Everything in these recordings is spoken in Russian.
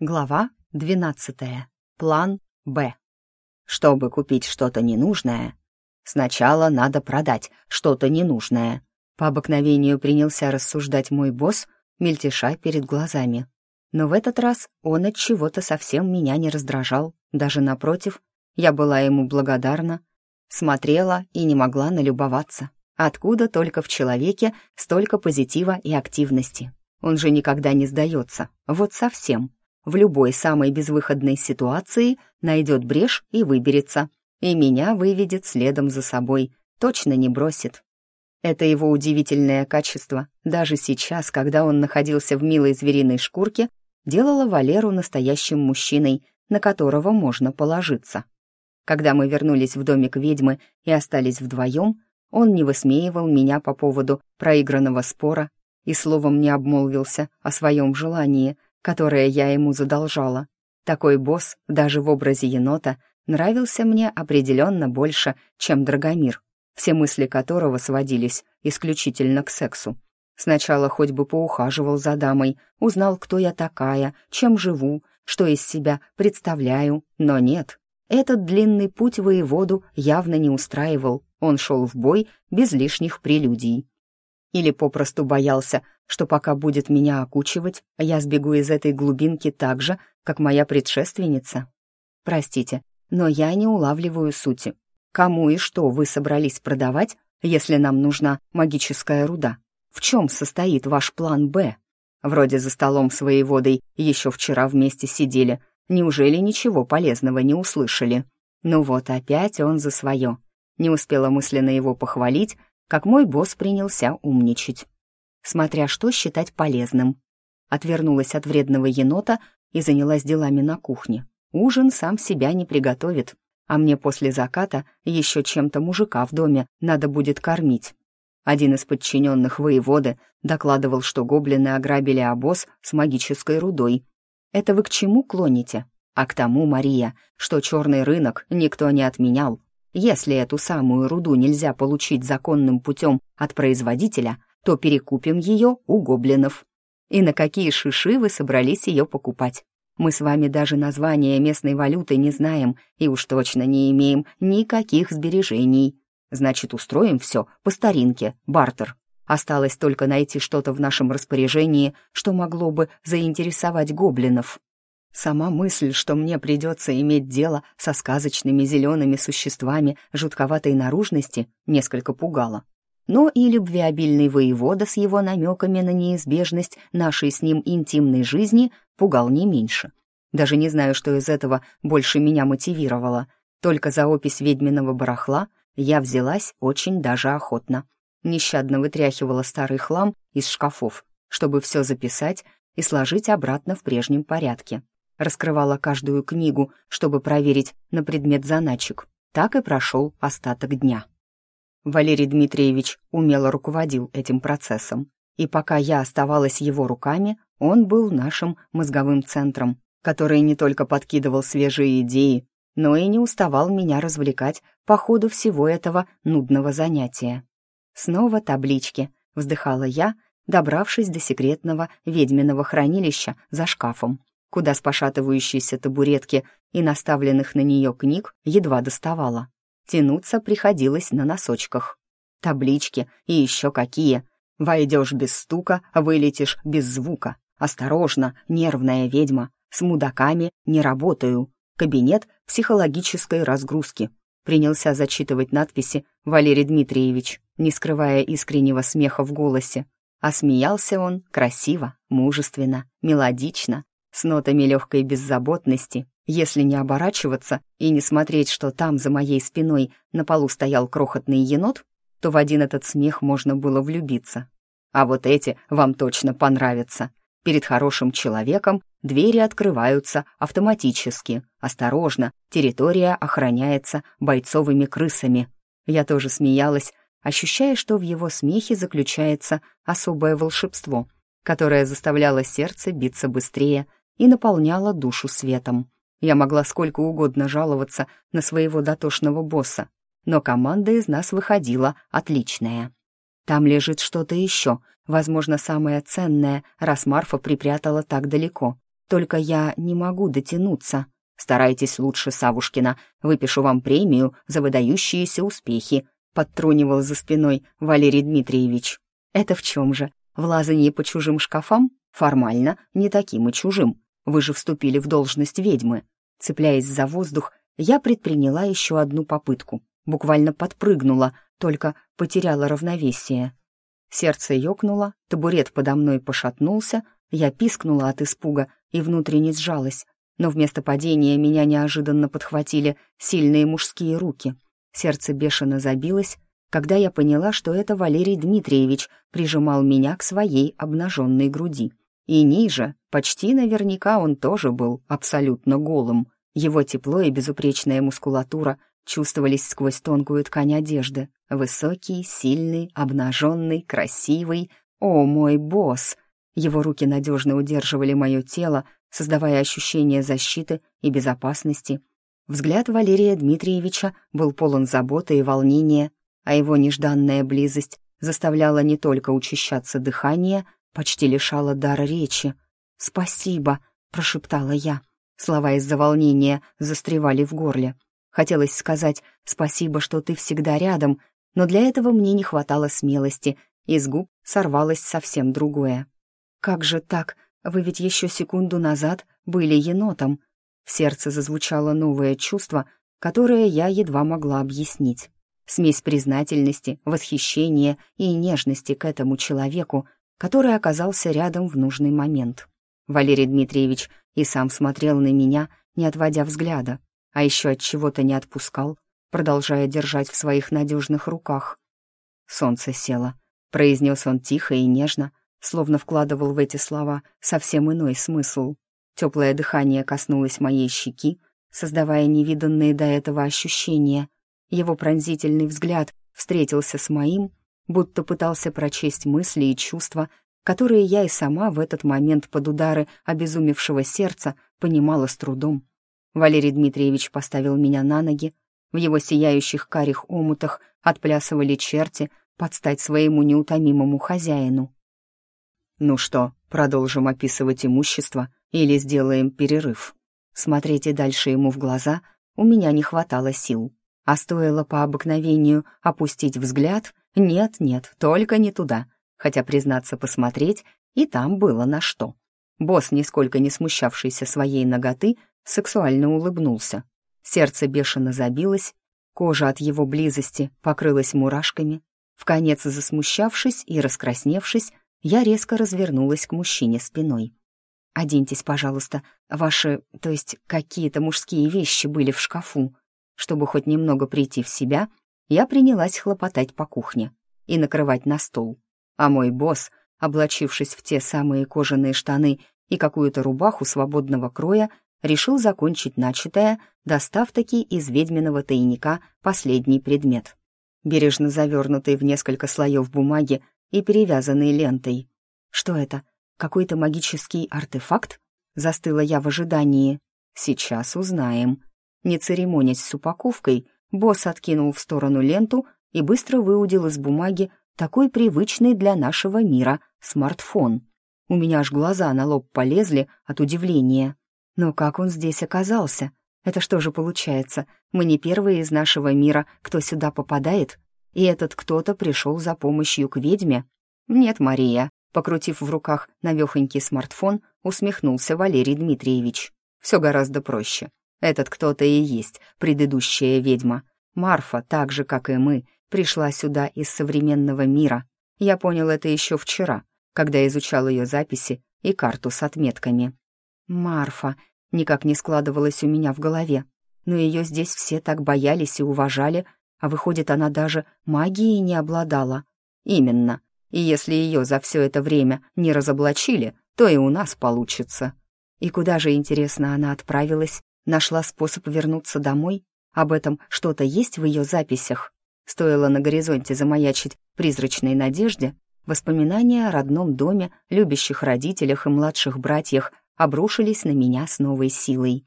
Глава 12. План «Б». Чтобы купить что-то ненужное, сначала надо продать что-то ненужное. По обыкновению принялся рассуждать мой босс, мельтеша перед глазами. Но в этот раз он от чего-то совсем меня не раздражал, даже напротив, я была ему благодарна, смотрела и не могла налюбоваться. Откуда только в человеке столько позитива и активности? Он же никогда не сдается, вот совсем в любой самой безвыходной ситуации найдет брешь и выберется. И меня выведет следом за собой, точно не бросит. Это его удивительное качество, даже сейчас, когда он находился в милой звериной шкурке, делало Валеру настоящим мужчиной, на которого можно положиться. Когда мы вернулись в домик ведьмы и остались вдвоем, он не высмеивал меня по поводу проигранного спора и словом не обмолвился о своем желании, которое я ему задолжала. Такой босс, даже в образе енота, нравился мне определенно больше, чем Драгомир, все мысли которого сводились исключительно к сексу. Сначала хоть бы поухаживал за дамой, узнал, кто я такая, чем живу, что из себя представляю, но нет. Этот длинный путь воеводу явно не устраивал, он шел в бой без лишних прелюдий. Или попросту боялся, что пока будет меня окучивать, я сбегу из этой глубинки так же, как моя предшественница? Простите, но я не улавливаю сути. Кому и что вы собрались продавать, если нам нужна магическая руда? В чем состоит ваш план «Б»? Вроде за столом с воеводой еще вчера вместе сидели. Неужели ничего полезного не услышали? Ну вот опять он за свое. Не успела мысленно его похвалить, как мой босс принялся умничать. Смотря что считать полезным. Отвернулась от вредного енота и занялась делами на кухне. Ужин сам себя не приготовит, а мне после заката еще чем-то мужика в доме надо будет кормить. Один из подчиненных воеводы докладывал, что гоблины ограбили обоз с магической рудой. Это вы к чему клоните? А к тому, Мария, что черный рынок никто не отменял, если эту самую руду нельзя получить законным путем от производителя, то перекупим ее у гоблинов. И на какие шиши вы собрались ее покупать? Мы с вами даже названия местной валюты не знаем и уж точно не имеем никаких сбережений. Значит, устроим все по старинке, бартер. Осталось только найти что-то в нашем распоряжении, что могло бы заинтересовать гоблинов. Сама мысль, что мне придется иметь дело со сказочными зелеными существами жутковатой наружности, несколько пугала. Но и любвеобильный воевода с его намеками на неизбежность нашей с ним интимной жизни пугал не меньше. Даже не знаю, что из этого больше меня мотивировало. Только за опись ведьминого барахла я взялась очень даже охотно. Нещадно вытряхивала старый хлам из шкафов, чтобы все записать и сложить обратно в прежнем порядке раскрывала каждую книгу, чтобы проверить на предмет заначек. Так и прошел остаток дня. Валерий Дмитриевич умело руководил этим процессом, и пока я оставалась его руками, он был нашим мозговым центром, который не только подкидывал свежие идеи, но и не уставал меня развлекать по ходу всего этого нудного занятия. «Снова таблички», — вздыхала я, добравшись до секретного ведьминого хранилища за шкафом куда с пошатывающейся табуретки и наставленных на нее книг едва доставала. Тянуться приходилось на носочках. Таблички и еще какие. Войдешь без стука, вылетишь без звука. Осторожно, нервная ведьма. С мудаками не работаю. Кабинет психологической разгрузки. Принялся зачитывать надписи Валерий Дмитриевич, не скрывая искреннего смеха в голосе. А смеялся он красиво, мужественно, мелодично, с нотами легкой беззаботности, если не оборачиваться и не смотреть, что там за моей спиной на полу стоял крохотный енот, то в один этот смех можно было влюбиться. А вот эти вам точно понравятся. Перед хорошим человеком двери открываются автоматически. Осторожно, территория охраняется бойцовыми крысами. Я тоже смеялась, ощущая, что в его смехе заключается особое волшебство, которое заставляло сердце биться быстрее, и наполняла душу светом. Я могла сколько угодно жаловаться на своего дотошного босса, но команда из нас выходила отличная. Там лежит что-то еще, возможно, самое ценное, раз Марфа припрятала так далеко. только я не могу дотянуться. Старайтесь лучше, Савушкина, выпишу вам премию за выдающиеся успехи», подтрунивал за спиной Валерий Дмитриевич. «Это в чем же? В лазании по чужим шкафам? Формально, не таким и чужим. Вы же вступили в должность ведьмы». Цепляясь за воздух, я предприняла еще одну попытку. Буквально подпрыгнула, только потеряла равновесие. Сердце ёкнуло, табурет подо мной пошатнулся, я пискнула от испуга и внутренне сжалась, но вместо падения меня неожиданно подхватили сильные мужские руки. Сердце бешено забилось, когда я поняла, что это Валерий Дмитриевич прижимал меня к своей обнаженной груди. И ниже, почти наверняка он тоже был абсолютно голым. Его тепло и безупречная мускулатура чувствовались сквозь тонкую ткань одежды. Высокий, сильный, обнаженный, красивый. О, мой босс! Его руки надежно удерживали мое тело, создавая ощущение защиты и безопасности. Взгляд Валерия Дмитриевича был полон заботы и волнения, а его нежданная близость заставляла не только учащаться дыхание, почти лишала дара речи. «Спасибо», — прошептала я. Слова из-за волнения застревали в горле. Хотелось сказать «спасибо, что ты всегда рядом», но для этого мне не хватало смелости, из губ сорвалось совсем другое. «Как же так? Вы ведь еще секунду назад были енотом». В сердце зазвучало новое чувство, которое я едва могла объяснить. Смесь признательности, восхищения и нежности к этому человеку, который оказался рядом в нужный момент. Валерий Дмитриевич и сам смотрел на меня, не отводя взгляда, а еще от чего-то не отпускал, продолжая держать в своих надежных руках. «Солнце село», — произнес он тихо и нежно, словно вкладывал в эти слова совсем иной смысл. Теплое дыхание коснулось моей щеки, создавая невиданные до этого ощущения. Его пронзительный взгляд встретился с моим, будто пытался прочесть мысли и чувства, которые я и сама в этот момент под удары обезумевшего сердца понимала с трудом. Валерий Дмитриевич поставил меня на ноги, в его сияющих карих омутах отплясывали черти под стать своему неутомимому хозяину. Ну что, продолжим описывать имущество или сделаем перерыв? Смотреть и дальше ему в глаза у меня не хватало сил. А стоило по обыкновению опустить взгляд, нет-нет, только не туда. Хотя, признаться, посмотреть и там было на что. Босс, нисколько не смущавшийся своей ноготы, сексуально улыбнулся. Сердце бешено забилось, кожа от его близости покрылась мурашками. В конец засмущавшись и раскрасневшись, я резко развернулась к мужчине спиной. «Оденьтесь, пожалуйста. Ваши, то есть какие-то мужские вещи были в шкафу». Чтобы хоть немного прийти в себя, я принялась хлопотать по кухне и накрывать на стол. А мой босс, облачившись в те самые кожаные штаны и какую-то рубаху свободного кроя, решил закончить начатое, достав-таки из ведьминого тайника последний предмет. Бережно завернутый в несколько слоев бумаги и перевязанный лентой. Что это? Какой-то магический артефакт? Застыла я в ожидании. Сейчас узнаем. Не церемонясь с упаковкой, босс откинул в сторону ленту и быстро выудил из бумаги такой привычный для нашего мира смартфон. У меня аж глаза на лоб полезли от удивления. Но как он здесь оказался? Это что же получается? Мы не первые из нашего мира, кто сюда попадает? И этот кто-то пришел за помощью к ведьме? Нет, Мария. Покрутив в руках навехонький смартфон, усмехнулся Валерий Дмитриевич. Все гораздо проще. Этот кто-то и есть предыдущая ведьма. Марфа, так же, как и мы, пришла сюда из современного мира. Я понял это еще вчера, когда изучал ее записи и карту с отметками. Марфа никак не складывалась у меня в голове, но ее здесь все так боялись и уважали, а выходит, она даже магией не обладала. Именно. И если ее за все это время не разоблачили, то и у нас получится. И куда же, интересно, она отправилась? Нашла способ вернуться домой? Об этом что-то есть в ее записях? Стоило на горизонте замаячить призрачной надежде, воспоминания о родном доме, любящих родителях и младших братьях обрушились на меня с новой силой.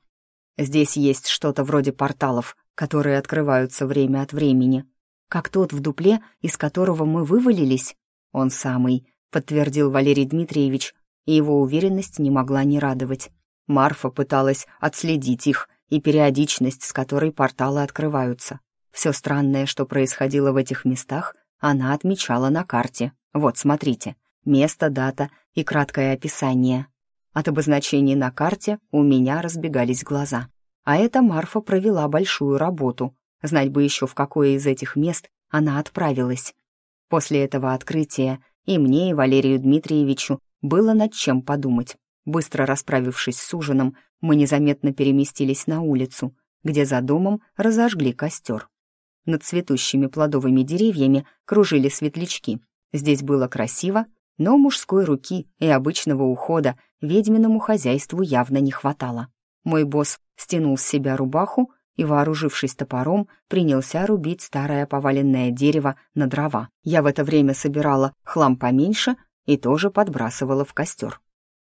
Здесь есть что-то вроде порталов, которые открываются время от времени. Как тот в дупле, из которого мы вывалились. Он самый, подтвердил Валерий Дмитриевич, и его уверенность не могла не радовать. Марфа пыталась отследить их и периодичность, с которой порталы открываются. Все странное, что происходило в этих местах, она отмечала на карте. Вот, смотрите, место, дата и краткое описание. От обозначений на карте у меня разбегались глаза. А эта Марфа провела большую работу. Знать бы еще, в какое из этих мест она отправилась. После этого открытия и мне, и Валерию Дмитриевичу было над чем подумать. Быстро расправившись с ужином, мы незаметно переместились на улицу, где за домом разожгли костер. Над цветущими плодовыми деревьями кружили светлячки. Здесь было красиво, но мужской руки и обычного ухода ведьминому хозяйству явно не хватало. Мой босс стянул с себя рубаху и, вооружившись топором, принялся рубить старое поваленное дерево на дрова. Я в это время собирала хлам поменьше и тоже подбрасывала в костер.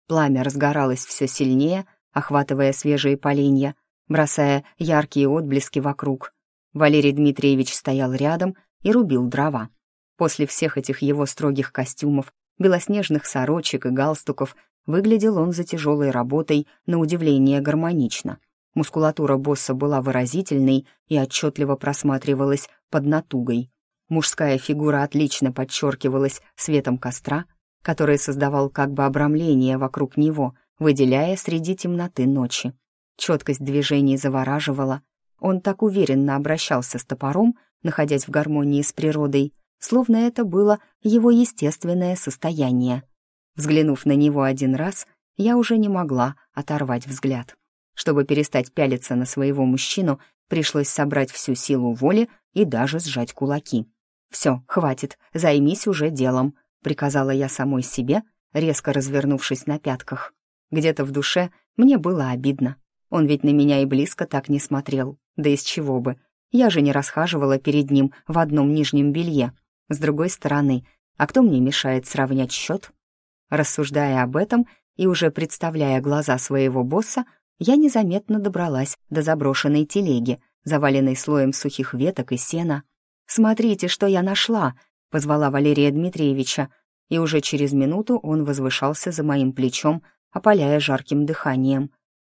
Пламя разгоралось все сильнее, охватывая свежие поленья, бросая яркие отблески вокруг. Валерий Дмитриевич стоял рядом и рубил дрова. После всех этих его строгих костюмов, белоснежных сорочек и галстуков выглядел он за тяжелой работой на удивление гармонично — Мускулатура босса была выразительной и отчетливо просматривалась под натугой. Мужская фигура отлично подчеркивалась светом костра, который создавал как бы обрамление вокруг него, выделяя среди темноты ночи. Четкость движений завораживала. Он так уверенно обращался с топором, находясь в гармонии с природой, словно это было его естественное состояние. Взглянув на него один раз, я уже не могла оторвать взгляд. Чтобы перестать пялиться на своего мужчину, пришлось собрать всю силу воли и даже сжать кулаки. «Все, хватит, займись уже делом», — приказала я самой себе, резко развернувшись на пятках. Где-то в душе мне было обидно. Он ведь на меня и близко так не смотрел. Да из чего бы? Я же не расхаживала перед ним в одном нижнем белье. С другой стороны, а кто мне мешает сравнять счет? Рассуждая об этом и уже представляя глаза своего босса, я незаметно добралась до заброшенной телеги, заваленной слоем сухих веток и сена. «Смотрите, что я нашла!» — позвала Валерия Дмитриевича, и уже через минуту он возвышался за моим плечом, опаляя жарким дыханием.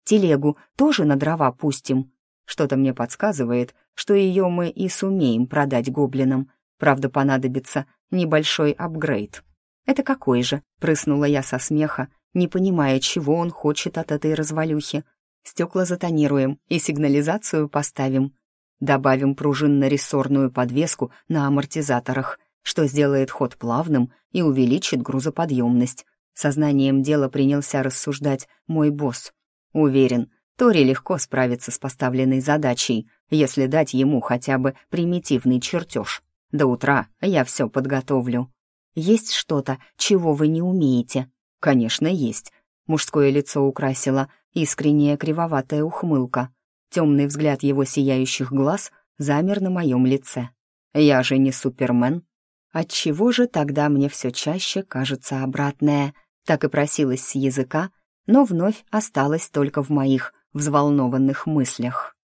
«Телегу тоже на дрова пустим?» Что-то мне подсказывает, что ее мы и сумеем продать гоблинам. Правда, понадобится небольшой апгрейд. «Это какой же?» — прыснула я со смеха, не понимая, чего он хочет от этой развалюхи. Стекла затонируем и сигнализацию поставим. Добавим пружинно-рессорную подвеску на амортизаторах, что сделает ход плавным и увеличит грузоподъемность. Сознанием дела принялся рассуждать мой босс. Уверен, Тори легко справится с поставленной задачей, если дать ему хотя бы примитивный чертеж. До утра я все подготовлю. Есть что-то, чего вы не умеете? Конечно, есть. Мужское лицо украсило искренняя кривоватая ухмылка. Темный взгляд его сияющих глаз замер на моем лице. «Я же не Супермен». Отчего же тогда мне все чаще кажется обратное? Так и просилась с языка, но вновь осталось только в моих взволнованных мыслях.